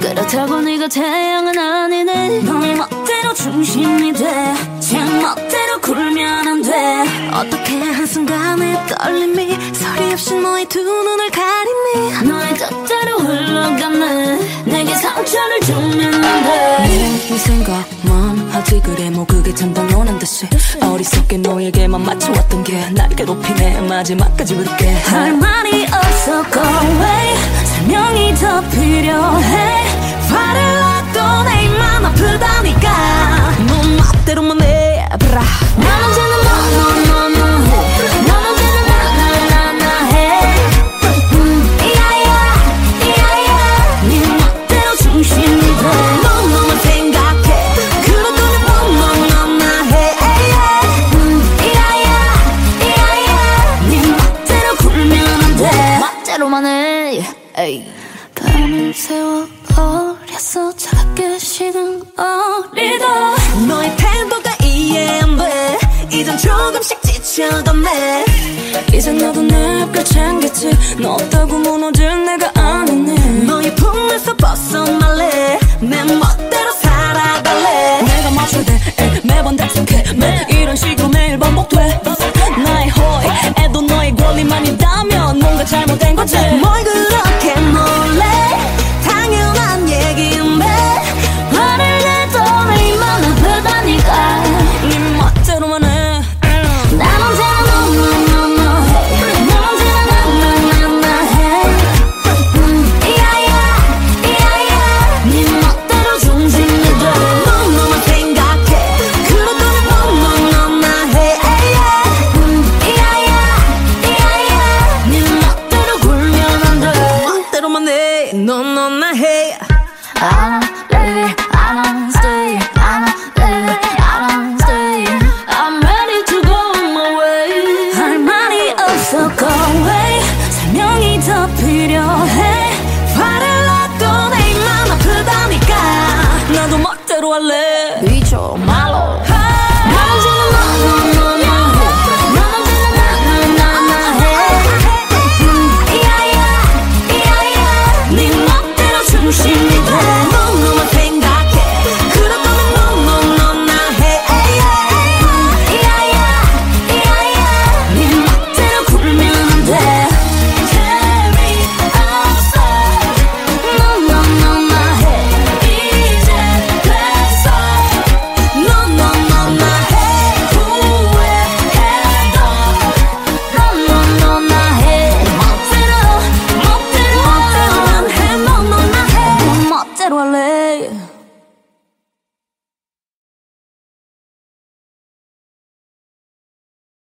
그렇다고 네가 태양은 아니네. 너의 멋대로 중심이 돼제 멋대로 굴면 안돼. 어떻게 한순간에 떨림이 소리 없이 너의 두 눈을 가리니? 너의 뜻대로 흘러가네. 내게 상처를 주면 안돼. 네 생각만 하지 그래 뭐 그게 참 당연한 듯이 어리석게 너에게만 맞춰왔던 게 날 괴롭히네. 마지막까지 볼게. 할 말이 없어. Go away 설명이 더 필요해. 화를 해. 에이. 밤을 새워 어렸어. 차갑게 식은 어리다. 너의 태도가 이해 안돼. 이젠 조금씩 지쳐가네. 이젠 너도 내걸 챙겼지. 너 없다고 무너질 내가 아니네. 너의 품에서 벗어날래. 내 멋대로 살아갈래. 내가 돼 에이, 매번 답답해. 매 이런 식으로 매일 반복돼. 나의 호의에도 너의 권리만 있다면 잘못된 거지 해 너너나 해 I don't leave, I don't stay, I don't leave, I don't stay. I'm ready to go my way. 할 말이 없어, go away. 설명이 더 필요해. 화를 놔도 내 입만 아프다니까. 나도 멋대로 할래 비춰 말로